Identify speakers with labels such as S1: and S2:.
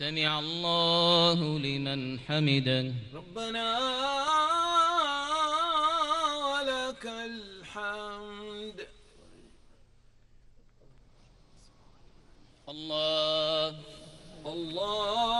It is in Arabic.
S1: سمع الله لمن حمده.
S2: ربنا ولك الحمد.
S1: الله.
S2: الله.